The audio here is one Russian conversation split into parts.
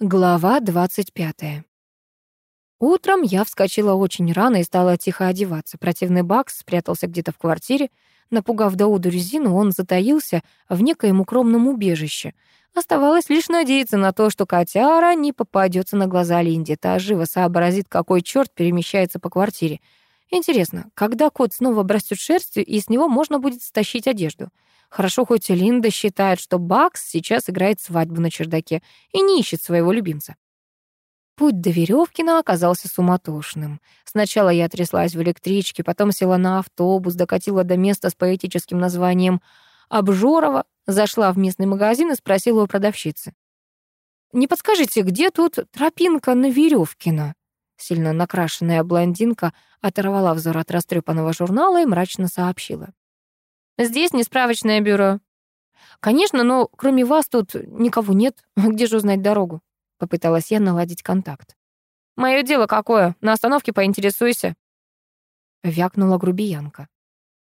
Глава 25. Утром я вскочила очень рано и стала тихо одеваться. Противный Бакс спрятался где-то в квартире. Напугав Дауду резину, он затаился в некоем укромном убежище. Оставалось лишь надеяться на то, что котяра не попадется на глаза Линде. Та живо сообразит, какой черт перемещается по квартире. Интересно, когда кот снова обрастет шерстью, и с него можно будет стащить одежду? Хорошо, хоть Линда считает, что Бакс сейчас играет свадьбу на чердаке и не ищет своего любимца. Путь до Веревкина оказался суматошным. Сначала я тряслась в электричке, потом села на автобус, докатила до места с поэтическим названием «Обжорова», зашла в местный магазин и спросила у продавщицы. «Не подскажете, где тут тропинка на Веревкина?» Сильно накрашенная блондинка оторвала взор от растрепанного журнала и мрачно сообщила. Здесь не справочное бюро. Конечно, но кроме вас тут никого нет. Где же узнать дорогу? Попыталась я наладить контакт. Мое дело какое? На остановке поинтересуйся. Вякнула грубиянка.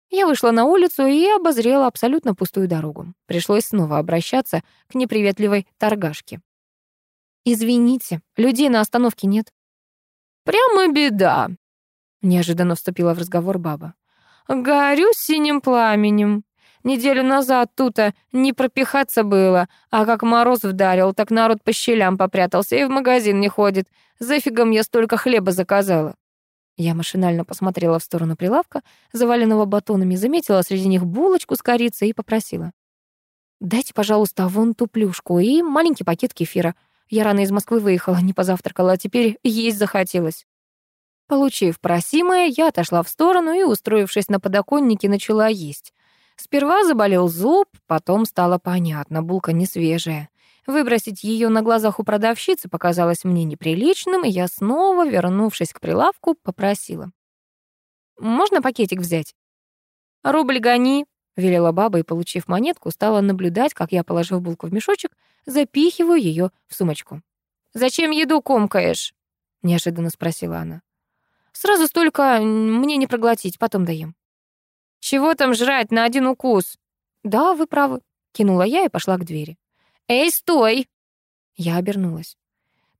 Я вышла на улицу и обозрела абсолютно пустую дорогу. Пришлось снова обращаться к неприветливой торгашке. «Извините, людей на остановке нет». «Прямо беда», — неожиданно вступила в разговор баба. Горю синим пламенем. Неделю назад тут-то не пропихаться было, а как мороз вдарил, так народ по щелям попрятался и в магазин не ходит. Зафигом я столько хлеба заказала. Я машинально посмотрела в сторону прилавка, заваленного батонами, заметила среди них булочку с корицей и попросила. «Дайте, пожалуйста, вон ту плюшку и маленький пакет кефира. Я рано из Москвы выехала, не позавтракала, а теперь есть захотелось». Получив просимое, я отошла в сторону и, устроившись на подоконнике, начала есть. Сперва заболел зуб, потом стало понятно, булка не свежая. Выбросить ее на глазах у продавщицы показалось мне неприличным, и я снова, вернувшись к прилавку, попросила. «Можно пакетик взять?» «Рубль гони», — велела баба, и, получив монетку, стала наблюдать, как я, положив булку в мешочек, запихиваю ее в сумочку. «Зачем еду комкаешь?» — неожиданно спросила она. Сразу столько мне не проглотить, потом даем. Чего там жрать на один укус? Да, вы правы, кинула я и пошла к двери. Эй, стой! Я обернулась.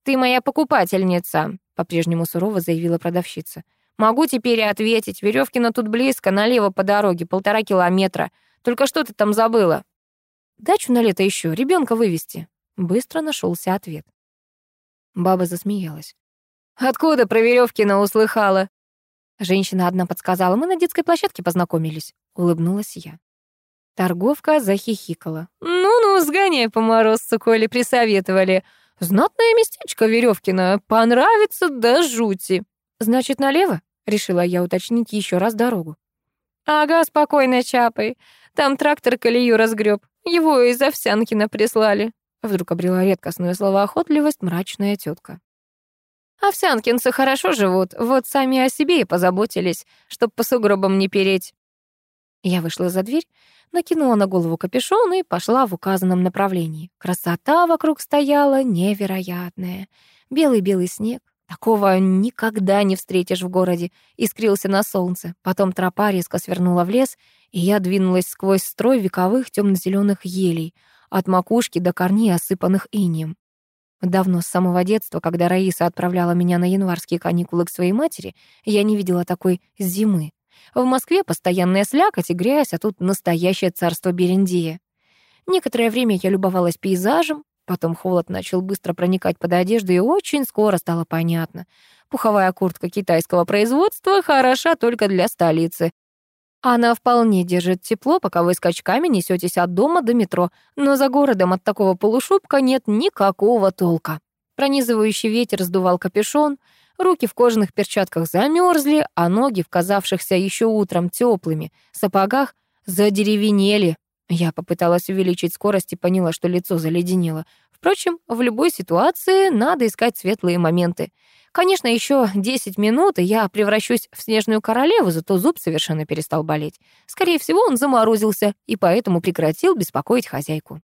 Ты моя покупательница, по-прежнему сурово заявила продавщица. Могу теперь и ответить. Веревкина тут близко, налево по дороге, полтора километра. Только что ты там забыла? Дачу на лето еще, ребенка вывести. Быстро нашелся ответ. Баба засмеялась. Откуда про Верёвкина услыхала? Женщина одна подсказала, мы на детской площадке познакомились. Улыбнулась я. Торговка захихикала. «Ну-ну, сгоняй по морозцу, коли присоветовали. Знатное местечко Верёвкино, понравится до жути». «Значит, налево?» — решила я уточнить еще раз дорогу. «Ага, спокойно, чапай. Там трактор колею разгреб. Его из Овсянкина прислали». Вдруг обрела редкостную словоохотливость мрачная тетка. Овсянкинцы хорошо живут, вот сами о себе и позаботились, чтоб по сугробам не переть. Я вышла за дверь, накинула на голову капюшон и пошла в указанном направлении. Красота вокруг стояла невероятная. Белый-белый снег. Такого никогда не встретишь в городе. Искрился на солнце. Потом тропа резко свернула в лес, и я двинулась сквозь строй вековых темно-зеленых елей, от макушки до корней, осыпанных инеем. Давно, с самого детства, когда Раиса отправляла меня на январские каникулы к своей матери, я не видела такой зимы. В Москве постоянная слякоть и грязь, а тут настоящее царство Берендея. Некоторое время я любовалась пейзажем, потом холод начал быстро проникать под одежду, и очень скоро стало понятно. Пуховая куртка китайского производства хороша только для столицы, она вполне держит тепло, пока вы скачками несетесь от дома до метро, но за городом от такого полушубка нет никакого толка. Пронизывающий ветер сдувал капюшон, руки в кожаных перчатках замерзли, а ноги, в казавшихся еще утром теплыми сапогах, задеревенели. Я попыталась увеличить скорость и поняла, что лицо заледенело. Впрочем, в любой ситуации надо искать светлые моменты. Конечно, еще 10 минут, и я превращусь в снежную королеву, зато зуб совершенно перестал болеть. Скорее всего, он заморозился и поэтому прекратил беспокоить хозяйку.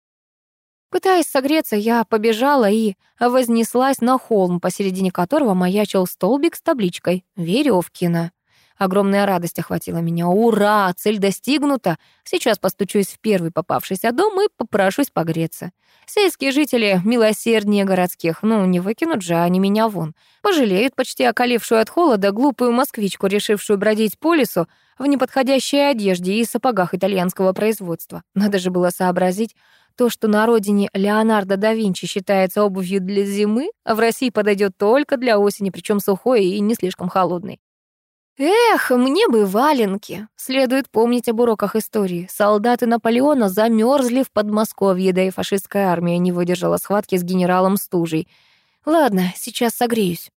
Пытаясь согреться, я побежала и вознеслась на холм, посередине которого маячил столбик с табличкой «Верёвкина». Огромная радость охватила меня. Ура! Цель достигнута! Сейчас постучусь в первый попавшийся дом и попрошусь погреться. Сельские жители милосерднее городских. Ну, не выкинут же они меня вон. Пожалеют почти околевшую от холода глупую москвичку, решившую бродить по лесу в неподходящей одежде и сапогах итальянского производства. Надо же было сообразить, то, что на родине Леонардо да Винчи считается обувью для зимы, а в России подойдет только для осени, причем сухой и не слишком холодной. Эх, мне бы валенки. Следует помнить об уроках истории. Солдаты Наполеона замерзли в Подмосковье, да и фашистская армия не выдержала схватки с генералом Стужей. Ладно, сейчас согреюсь.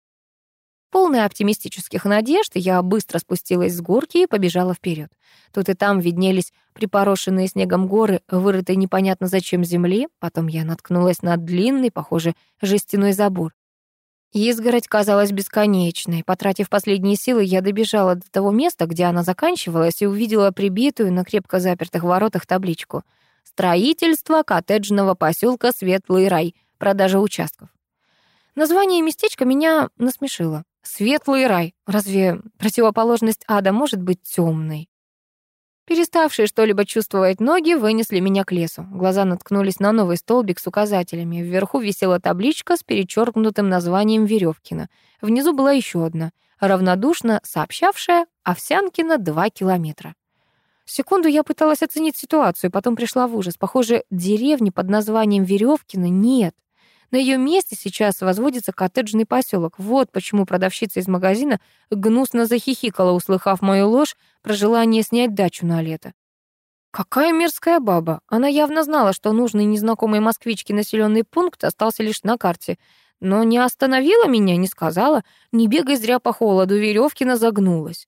Полная оптимистических надежд, я быстро спустилась с горки и побежала вперед. Тут и там виднелись припорошенные снегом горы, вырытые непонятно зачем земли. Потом я наткнулась на длинный, похоже, жестяной забор. Изгородь казалась бесконечной. Потратив последние силы, я добежала до того места, где она заканчивалась, и увидела прибитую на крепко запертых воротах табличку «Строительство коттеджного поселка Светлый рай. Продажа участков». Название местечка меня насмешило. «Светлый рай. Разве противоположность ада может быть темной? Переставшие что-либо чувствовать ноги вынесли меня к лесу. Глаза наткнулись на новый столбик с указателями. Вверху висела табличка с перечеркнутым названием Веревкина. Внизу была еще одна, равнодушно сообщавшая Овсянкина 2 километра. Секунду я пыталась оценить ситуацию, потом пришла в ужас. Похоже, деревни под названием Веревкина нет. На ее месте сейчас возводится коттеджный поселок. Вот почему продавщица из магазина гнусно захихикала, услыхав мою ложь про желание снять дачу на лето. Какая мерзкая баба. Она явно знала, что нужный незнакомой москвичке населенный пункт остался лишь на карте. Но не остановила меня, не сказала. Не бегай зря по холоду, Веревкина загнулась.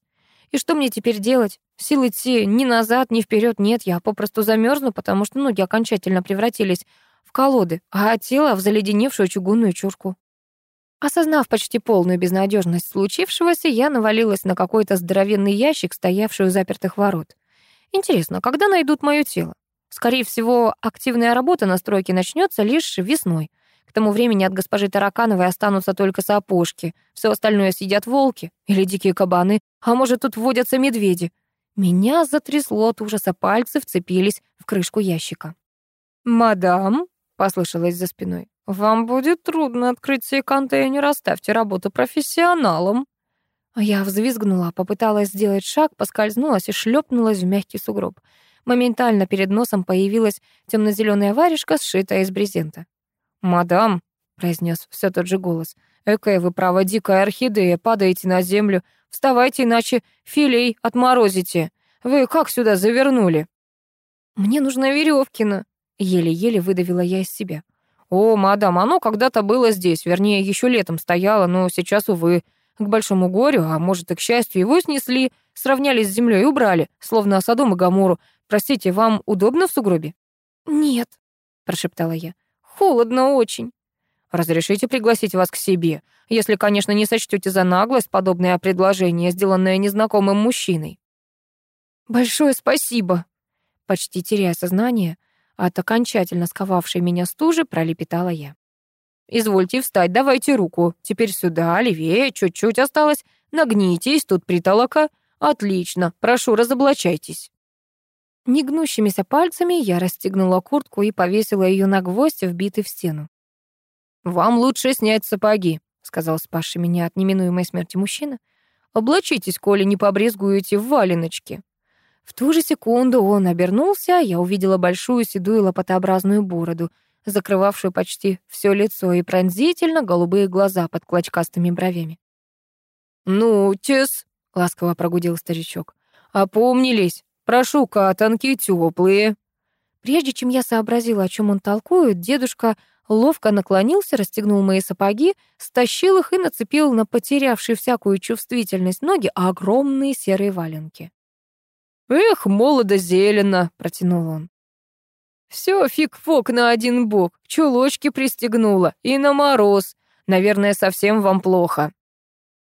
И что мне теперь делать? Сил идти ни назад, ни вперед нет. Я попросту замерзну, потому что ноги окончательно превратились колоды, а тело в заледеневшую чугунную чурку. Осознав почти полную безнадежность случившегося, я навалилась на какой-то здоровенный ящик, стоявший у запертых ворот. Интересно, когда найдут мое тело? Скорее всего, активная работа на стройке начнется лишь весной. К тому времени от госпожи Таракановой останутся только сапожки. Все остальное съедят волки или дикие кабаны, а может, тут водятся медведи. Меня затрясло от ужаса, пальцы вцепились в крышку ящика. «Мадам», послышалось за спиной. «Вам будет трудно открыть сей контейнер, оставьте работу профессионалам». Я взвизгнула, попыталась сделать шаг, поскользнулась и шлепнулась в мягкий сугроб. Моментально перед носом появилась темно-зеленая варежка, сшитая из брезента. «Мадам», — произнес все тот же голос, «экая вы, право, дикая орхидея, падаете на землю. Вставайте, иначе филей отморозите. Вы как сюда завернули?» «Мне нужна Веревкина», Еле-еле выдавила я из себя. «О, мадам, оно когда-то было здесь, вернее, еще летом стояло, но сейчас, увы, к большому горю, а может и к счастью, его снесли, сравняли с землей и убрали, словно Содом и Гамору. Простите, вам удобно в сугробе?» «Нет», — прошептала я. «Холодно очень». «Разрешите пригласить вас к себе, если, конечно, не сочтете за наглость подобное предложение, сделанное незнакомым мужчиной». «Большое спасибо», — почти теряя сознание, — от окончательно сковавшей меня стужи пролепетала я. «Извольте встать, давайте руку. Теперь сюда, левее, чуть-чуть осталось. Нагнитесь, тут притолока. Отлично, прошу, разоблачайтесь». Негнущимися пальцами я расстегнула куртку и повесила ее на гвоздь, вбитый в стену. «Вам лучше снять сапоги», — сказал спасший меня от неминуемой смерти мужчина. «Облачитесь, коли не побрезгуете в валеночке». В ту же секунду он обернулся, я увидела большую седую лопатообразную бороду, закрывавшую почти все лицо, и пронзительно голубые глаза под клочкастыми бровями. «Ну, тес», — ласково прогудел старичок, — «опомнились. Прошу, катанки теплые». Прежде чем я сообразила, о чем он толкует, дедушка ловко наклонился, расстегнул мои сапоги, стащил их и нацепил на потерявшие всякую чувствительность ноги огромные серые валенки. «Эх, молодо-зелено», — протянул он. «Всё фиг-фок на один бок, чулочки пристегнула, и на мороз. Наверное, совсем вам плохо».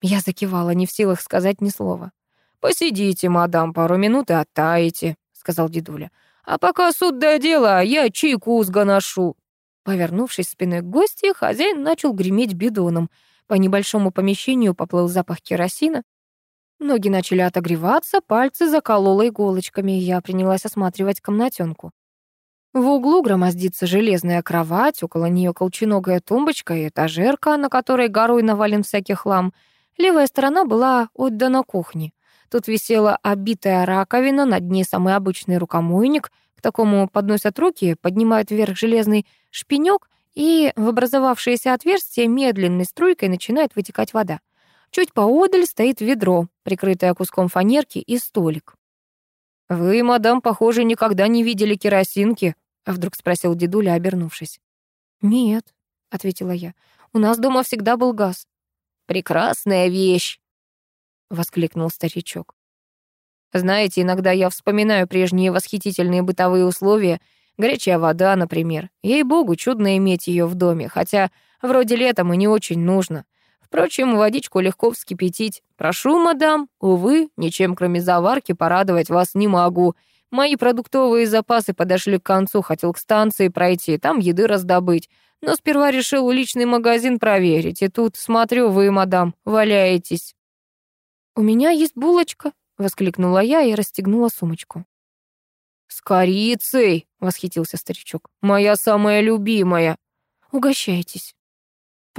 Я закивала, не в силах сказать ни слова. «Посидите, мадам, пару минут и оттаете», — сказал дедуля. «А пока суд до дела, я чайку сгоношу». Повернувшись спиной к гости, хозяин начал греметь бидоном. По небольшому помещению поплыл запах керосина. Ноги начали отогреваться, пальцы заколола иголочками, и я принялась осматривать комнатенку. В углу громоздится железная кровать, около нее колченогая тумбочка и этажерка, на которой горой навален всякий хлам. Левая сторона была отдана кухне. Тут висела обитая раковина, над ней самый обычный рукомойник. К такому подносят руки, поднимают вверх железный шпинек, и в образовавшееся отверстие медленной струйкой начинает вытекать вода. Чуть поодаль стоит ведро, прикрытое куском фанерки и столик. «Вы, мадам, похоже, никогда не видели керосинки?» — вдруг спросил дедуля, обернувшись. «Нет», — ответила я, — «у нас дома всегда был газ». «Прекрасная вещь!» — воскликнул старичок. «Знаете, иногда я вспоминаю прежние восхитительные бытовые условия, горячая вода, например. Ей-богу, чудно иметь ее в доме, хотя вроде летом и не очень нужно. Впрочем, водичку легко вскипятить. Прошу, мадам, увы, ничем кроме заварки порадовать вас не могу. Мои продуктовые запасы подошли к концу, хотел к станции пройти, там еды раздобыть. Но сперва решил уличный магазин проверить, и тут, смотрю, вы, мадам, валяетесь. «У меня есть булочка», — воскликнула я и расстегнула сумочку. «С корицей!» — восхитился старичок. «Моя самая любимая!» «Угощайтесь!»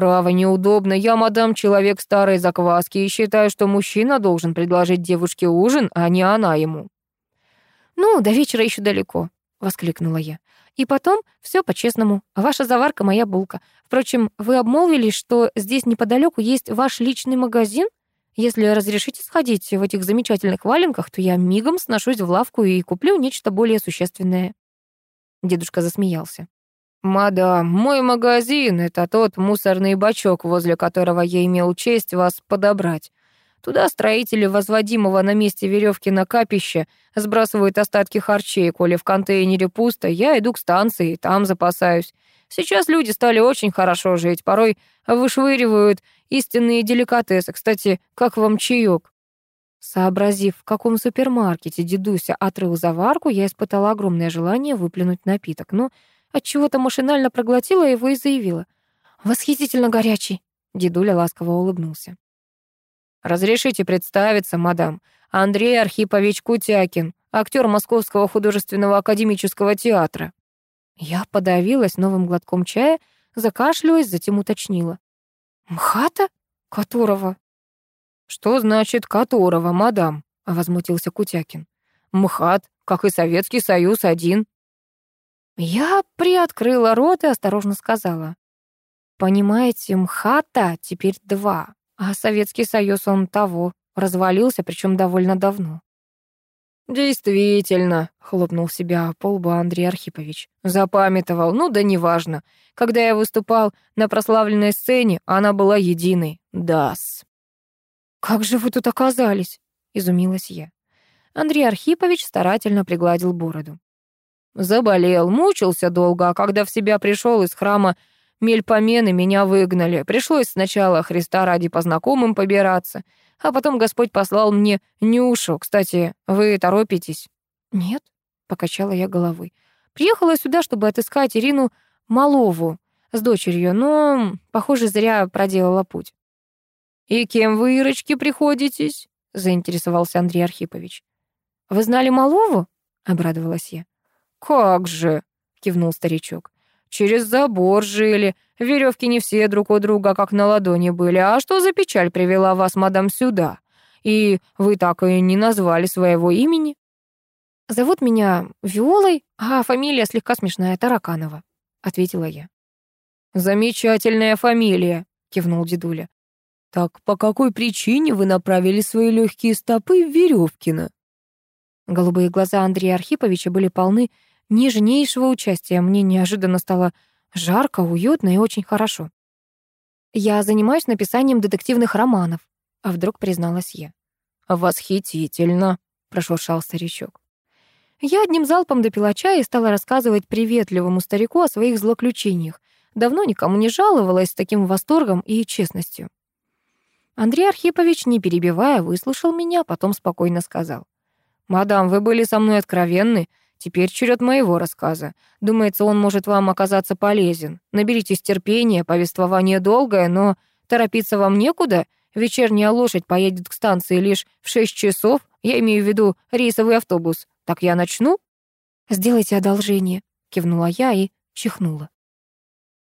Право, неудобно. Я, мадам, человек старой закваски и считаю, что мужчина должен предложить девушке ужин, а не она ему. Ну, до вечера еще далеко, воскликнула я. И потом все по-честному. Ваша заварка моя булка. Впрочем, вы обмолвились, что здесь неподалеку есть ваш личный магазин? Если разрешите сходить в этих замечательных валенках, то я мигом сношусь в лавку и куплю нечто более существенное. Дедушка засмеялся. «Мадам, мой магазин — это тот мусорный бачок, возле которого я имел честь вас подобрать. Туда строители возводимого на месте веревки на капище сбрасывают остатки харчей. Коли в контейнере пусто, я иду к станции, там запасаюсь. Сейчас люди стали очень хорошо жить, порой вышвыривают истинные деликатесы. Кстати, как вам чаек? Сообразив, в каком супермаркете дедуся отрыл заварку, я испытала огромное желание выплюнуть напиток, но Отчего-то машинально проглотила его и заявила. «Восхитительно горячий!» Дедуля ласково улыбнулся. «Разрешите представиться, мадам. Андрей Архипович Кутякин, актер Московского художественного академического театра». Я подавилась новым глотком чая, закашлялась, затем уточнила. «МХАТа? Которого?» «Что значит «которого», мадам?» — возмутился Кутякин. «МХАТ, как и Советский Союз, один. Я приоткрыла рот и осторожно сказала. «Понимаете, МХАТа теперь два, а Советский Союз он того, развалился, причем довольно давно». «Действительно», — хлопнул себя по лбу Андрей Архипович. «Запамятовал, ну да неважно. Когда я выступал на прославленной сцене, она была единой. Дас». «Как же вы тут оказались?» — изумилась я. Андрей Архипович старательно пригладил бороду. Заболел, мучился долго, а когда в себя пришел из храма Мельпомены, меня выгнали. Пришлось сначала Христа ради по знакомым побираться, а потом Господь послал мне Нюшу. Кстати, вы торопитесь? Нет, покачала я головой. Приехала сюда, чтобы отыскать Ирину Малову с дочерью, но, похоже, зря проделала путь. «И кем вы, Ирочки, приходитесь?» — заинтересовался Андрей Архипович. «Вы знали Малову?» — обрадовалась я. «Как же!» — кивнул старичок. «Через забор жили. Веревки не все друг у друга, как на ладони были. А что за печаль привела вас, мадам, сюда? И вы так и не назвали своего имени?» «Зовут меня Виолой, а фамилия слегка смешная, Тараканова», — ответила я. «Замечательная фамилия», — кивнул дедуля. «Так по какой причине вы направили свои легкие стопы в Веревкино?» Голубые глаза Андрея Архиповича были полны нежнейшего участия. Мне неожиданно стало жарко, уютно и очень хорошо. «Я занимаюсь написанием детективных романов», — а вдруг призналась я. «Восхитительно», — прошуршал старичок. Я одним залпом допила чая и стала рассказывать приветливому старику о своих злоключениях. Давно никому не жаловалась с таким восторгом и честностью. Андрей Архипович, не перебивая, выслушал меня, потом спокойно сказал. «Мадам, вы были со мной откровенны. Теперь черед моего рассказа. Думается, он может вам оказаться полезен. Наберитесь терпения, повествование долгое, но торопиться вам некуда. вечерняя лошадь поедет к станции лишь в шесть часов, я имею в виду рейсовый автобус, так я начну?» «Сделайте одолжение», — кивнула я и чихнула.